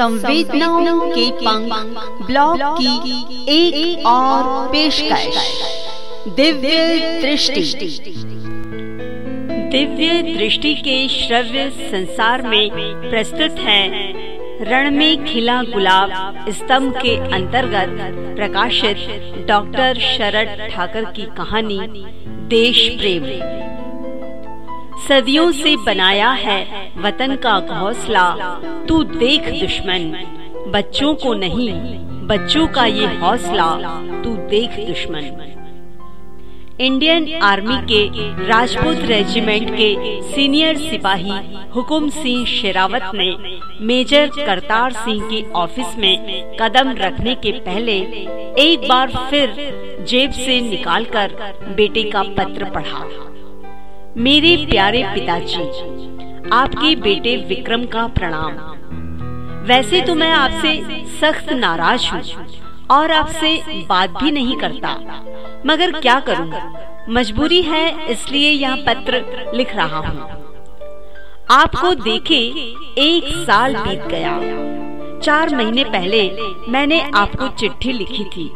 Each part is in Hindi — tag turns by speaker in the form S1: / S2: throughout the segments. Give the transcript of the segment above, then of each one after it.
S1: संवेदनाओं के पंख ब्लॉग की एक, एक और पेशकश। दिव्य दृष्टि। दिव्य दृष्टि के श्रव्य संसार में प्रस्तुत है रण में खिला गुलाब स्तंभ के अंतर्गत प्रकाशित डॉक्टर शरद ठाकर की कहानी देश प्रेम। सदियों से बनाया है वतन का घोंसला। तू देख दुश्मन। बच्चों को नहीं, बच्चों का ये हौसला। तू देख दुश्मन। इंडियन आर्मी के राजपूत रेजिमेंट के सीनियर सिपाही हुकुम सिंह शेरावत ने मेजर करतार सिंह के ऑफ़िस में कदम रखने के पहले एक बार फिर जेब से निकालकर बेटे का पत्र पढ़ा। मेरे प्यारे पिताजी, आपके बेटे विक्रम का प्रणाम। वैसे तो मैं आपसे सख्त नाराज़ हूँ और आपसे बात भी नहीं करता, मगर क्या करूँ? मजबूरी है इसलिए यह पत्र लिख रहा हूँ। आपको देखे एक साल बीत गया। चार महीने पहले मैंने आपको चिट्ठी लिखी थी,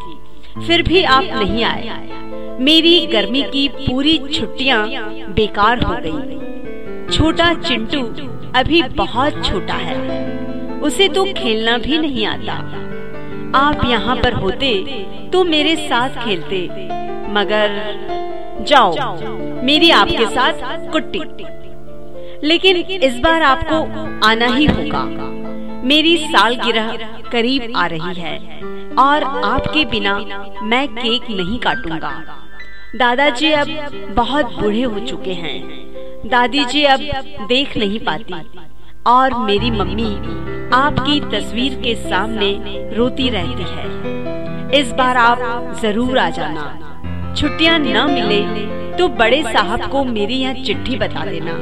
S1: फिर भी आप नहीं आए। मेरी गर्मी की पूरी छुट्टियाँ बेकार हो गई। छोटा चिंटू अभी बहुत छोटा है। उसे तो खेलना भी नहीं आता। आप यहाँ पर होते तो मेरे साथ खेलते, मगर जाओ, मेरी आपके साथ कुट्टी। लेकिन इस बार आपको आना ही होगा। मेरी सालगिरह करीब आ रही है और आपके बिना मैं केक नहीं काटूँगा। दादाजी अब बहुत बूढ़े हो चुके हैं। दादी जी अब देख नहीं पाती। और मेरी मम्मी आपकी तस्वीर के सामने रोती रहती है। इस बार आप ज़रूर आ जाना। छुट्टियाँ न मिले तो बड़े साहब को मेरी यह चिट्ठी बता देना।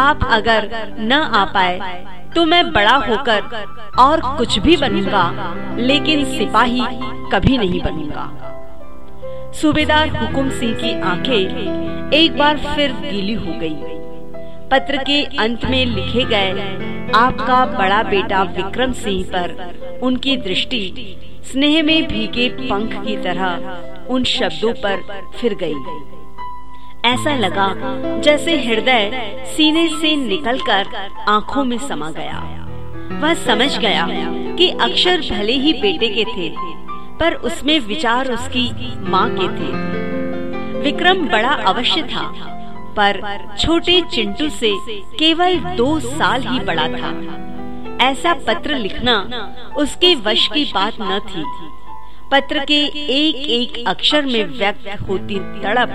S1: आप अगर न आ पाए तो मैं बड़ा होकर और कुछ भी बनूँगा, लेकिन सिपाही कभी नहीं बनूँगा। सूबेदार हुकुम सिंह की आँखें एक बार फिर गीली हो गई। पत्र के अंत में लिखे गए, आपका बड़ा बेटा विक्रम सिंह पर उनकी दृष्टि स्नेह में भीगे पंख की तरह उन शब्दों पर फिर गई। ऐसा लगा जैसे हृदय सीने से निकलकर आँखों में समा गया वह समझ गया कि अक्षर भले ही बेटे के थे पर उसमें विचार उसकी माँ के थे। विक्रम बड़ा अवश्य था, पर छोटे चिंटू से केवल दो साल ही बड़ा था। ऐसा पत्र लिखना उसके वश की बात न थी। पत्र के एक एक अक्षर में व्यक्त होती तड़प,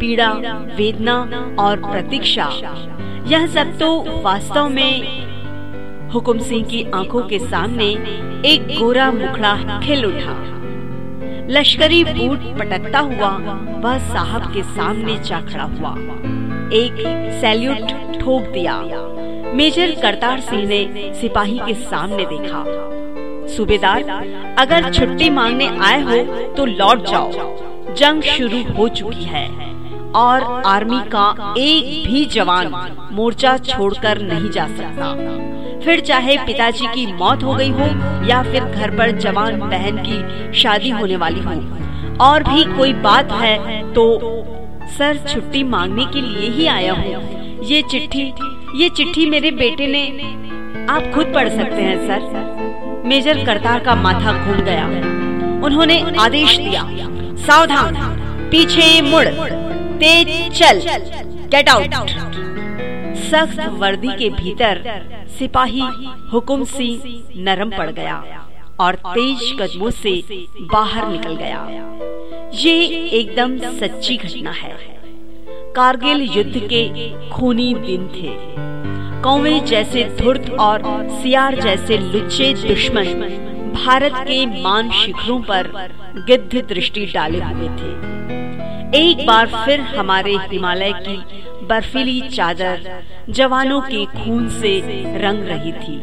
S1: पीड़ा, वेदना और प्रतीक्षा, यह सब तो वास्तव में हुकुम सिंह की आँखों के सामने एक गोरा मुखड़ा खिल उठा। लश्करी बूट पटकता हुआ वह साहब के सामने जा खड़ा हुआ। एक सैल्यूट ठोक दिया। मेजर करतार सिंह ने सिपाही के सामने देखा। सूबेदार, अगर छुट्टी मांगने आए हो तो लौट जाओ। जंग शुरू हो चुकी है। और आर्मी का एक भी जवान मोर्चा छोड़कर नहीं जा सकता। फिर चाहे पिताजी की मौत हो गई हो या फिर घर पर जवान बहन की शादी होने वाली हो, और भी कोई बात है तो सर छुट्टी मांगने के लिए ही आया हूँ। ये चिट्ठी ये चिट्ठी मेरे बेटे ने, आप खुद पढ़ सकते हैं, सर। मेजर करतार का माथा घूम गया। उन्होंने आदेश दिया, सावधान, पीछे मुड़। तेज चल गेट आउट सख्त वर्दी के भीतर सिपाही हुकुम सिंह नरम पड़ गया और तेज कदमों से बाहर निकल गया। ये एकदम सच्ची घटना है। कारगिल युद्ध के खूनी दिन थे। कौवे जैसे धुर्त और सियार जैसे लुच्चे दुश्मन भारत के मान शिखरों पर गिद्ध दृष्टि डाले हुए थे। एक बार फिर हमारे हिमालय की बर्फीली चादर जवानों के खून से रंग रही थी।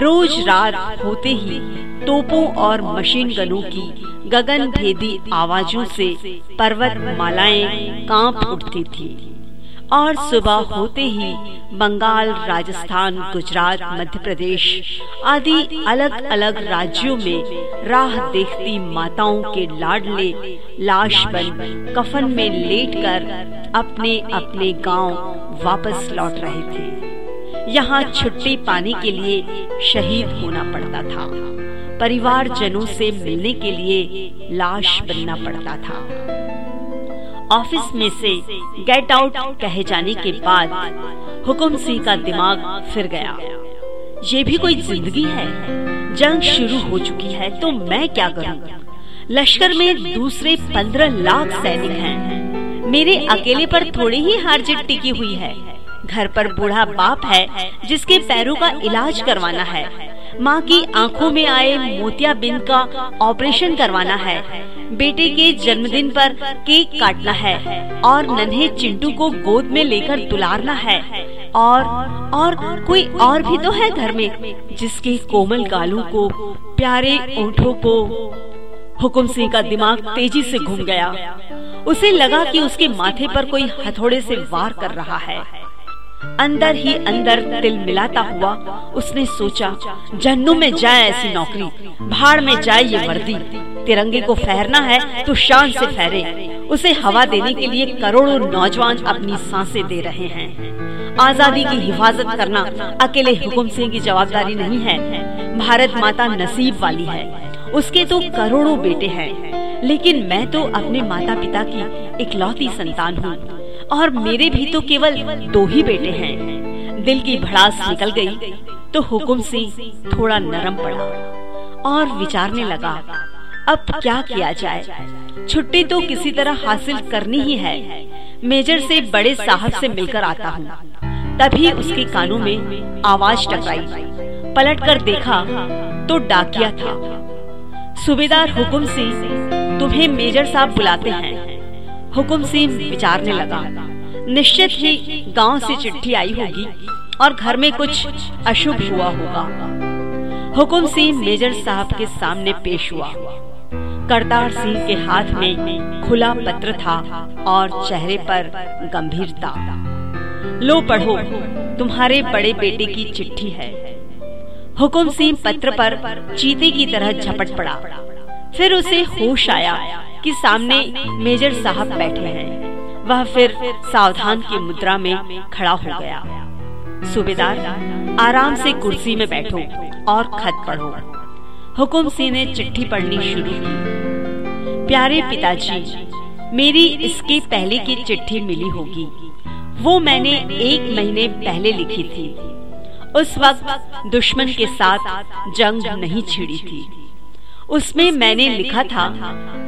S1: रोज रात होते ही तोपों और मशीन गनों की गगन भेदी आवाजों से पर्वत मालाएँ काँप उठती थी। और सुबह होते ही बंगाल राजस्थान गुजरात मध्य प्रदेश आदि अलग अलग राज्यों में राह देखती माताओं के लाडले लाश बन कफन में लेटकर अपने अपने गाँव वापस लौट रहे थे। यहाँ छुट्टी पाने के लिए शहीद होना पड़ता था। परिवार जनों से मिलने के लिए लाश बनना पड़ता था। ऑफ़िस में से गेट आउट कहे जाने के बाद हुकुम सिंह का दिमाग फिर गया। ये भी कोई ज़िंदगी है? जंग शुरू हो चुकी है तो मैं क्या करूँ? लश्कर में दूसरे पंद्रह लाख सैनिक हैं। मेरे अकेले पर थोड़ी ही हार जीत टिकी हुई है। घर पर बूढ़ा बाप है, जिसके पैरों का इलाज करवाना है। माँ की आँखों में आए मोतियाबिंद का ऑपरेशन करवाना है। बेटे के जन्मदिन पर केक काटना है और नन्हे चिंटू को गोद में लेकर दुलारना है। और और कोई और भी तो है घर में, जिसके कोमल गालों को, प्यारे ओठों को, हुकुम सिंह का दिमाग तेज़ी से घूम गया। उसे लगा कि उसके माथे पर कोई हथौड़े से वार कर रहा है। अंदर ही अंदर तिल मिलाता हुआ उसने सोचा, जन्नू में जाए ऐसी नौकरी, भाड़ में जाए ये वर्दी। तिरंगे को फहरना है तो शान से फहरे। उसे हवा देने के लिए करोड़ों नौजवान अपनी साँसें दे रहे हैं। आज़ादी की हिफाजत करना अकेले हुकुम सिंह की जवाबदारी नहीं है। भारत माता नसीब वाली है। उसके तो करोड़ों बेटे हैं। लेकिन मैं तो अपने माता पिता की इकलौती संतान हूँ। और मेरे भी तो केवल दो ही बेटे हैं। दिल की भड़ास निकल गई तो हुकुम सिंह थोड़ा नरम पड़ा और विचारने लगा अब क्या किया जाए? छुट्टी तो किसी तरह हासिल करनी ही है। मेजर से बड़े साहब से मिलकर आता हूँ। तभी उसके कानों में आवाज़ टकराई। पलटकर देखा तो डाकिया था। सूबेदार हुकुम सिंह तुम्हें मेजर साहब बुलाते हैं। हुकुम सिंह विचारने लगा। निश्चित ही गाँव से चिट्ठी आई होगी और घर में कुछ अशुभ हुआ होगा। हुकुम सिंह मेजर साहब के सामने पेश हुआ। करतार सिंह के हाथ में खुला पत्र था और चेहरे पर गंभीरता। लो पढ़ो, तुम्हारे बड़े बेटे की चिट्ठी है। हुकुम सिंह पत्र पर चीते की तरह झपट पड़ा। फिर उसे होश आया कि सामने मेजर साहब बैठे हैं। वह फिर सावधान की मुद्रा में खड़ा हो गया। सूबेदार, आराम से कुर्सी में बैठो और खत पढ़ो। हुकुम सिंह ने चिट्ठी पढ़नी शुरू की। प्यारे पिताजी, मेरी इसके पहले की चिट्ठी मिली होगी। वो मैंने एक महीने पहले लिखी थी। उस वक्त दुश्मन के साथ जंग नहीं छिड़ी थी। उसमें मैंने लिखा था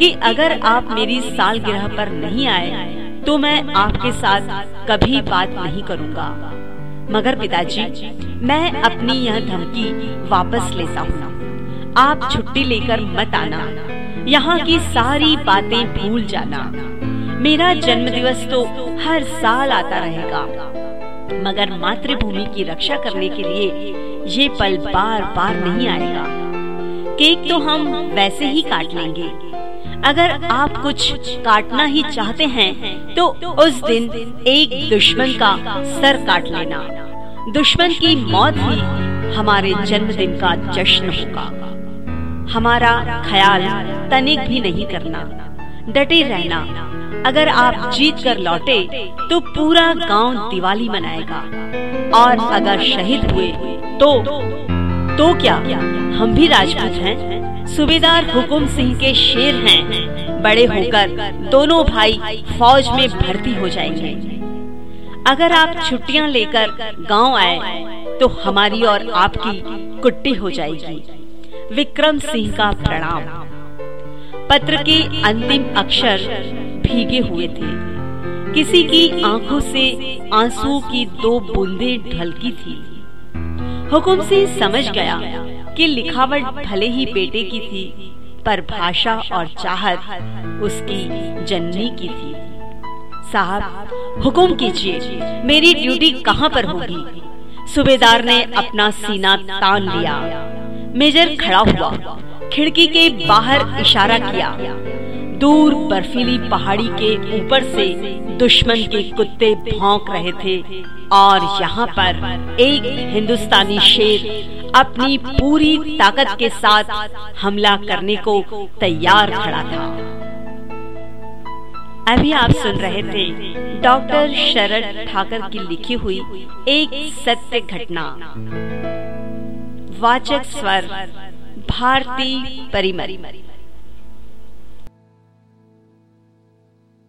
S1: कि अगर आप मेरी सालगिरह पर नहीं आए तो मैं आपके साथ कभी बात नहीं करूँगा। मगर पिताजी, मैं अपनी यह धमकी वापस लेता हूँ। आप छुट्टी लेकर मत आना। यहाँ की सारी बातें भूल जाना। मेरा जन्म दिवस तो हर साल आता रहेगा। मगर मातृभूमि की रक्षा करने के लिए ये पल बार बार नहीं आएगा। केक तो हम वैसे ही काट लेंगे। अगर आप कुछ काटना ही चाहते हैं तो उस दिन एक दुश्मन का सर काट लेना। दुश्मन की मौत ही हमारे जन्मदिन का जश्न होगा। हमारा ख्याल तनिक भी नहीं करना। डटे रहना। अगर आप जीत कर लौटे तो पूरा गाँव दिवाली मनाएगा। और अगर शहीद हुए तो तो क्या? हम भी राजपूत हैं। सूबेदार हुकुम सिंह के शेर हैं। बड़े होकर दोनों भाई फौज में भर्ती हो जाएँगे। अगर आप छुट्टियाँ लेकर गाँव आए तो हमारी और आपकी कुट्टी हो जाएगी। विक्रम सिंह का प्रणाम। पत्र के अंतिम अक्षर भीगे हुए थे। किसी की आँखों से आँसू की दो बूंदे ढलकी थी। हुकुम सिंह समझ गया कि लिखावट भले ही बेटे की थी, पर भाषा और चाहत उसकी जननी की थी। साहब, हुकुम कीजिए, मेरी ड्यूटी कहाँ पर होगी? सूबेदार ने अपना सीना तान लिया। मेजर खड़ा हुआ। खिड़की के बाहर इशारा किया। दूर बर्फीली पहाड़ी के ऊपर से दुश्मन के कुत्ते भौंक रहे थे। और यहाँ पर एक हिंदुस्तानी शेर अपनी पूरी ताकत के साथ हमला करने को तैयार खड़ा था। अभी आप सुन रहे थे डॉक्टर शरद ठाकर की लिखी हुई एक सत्य घटना। वाचक स्वर भारती परिमरी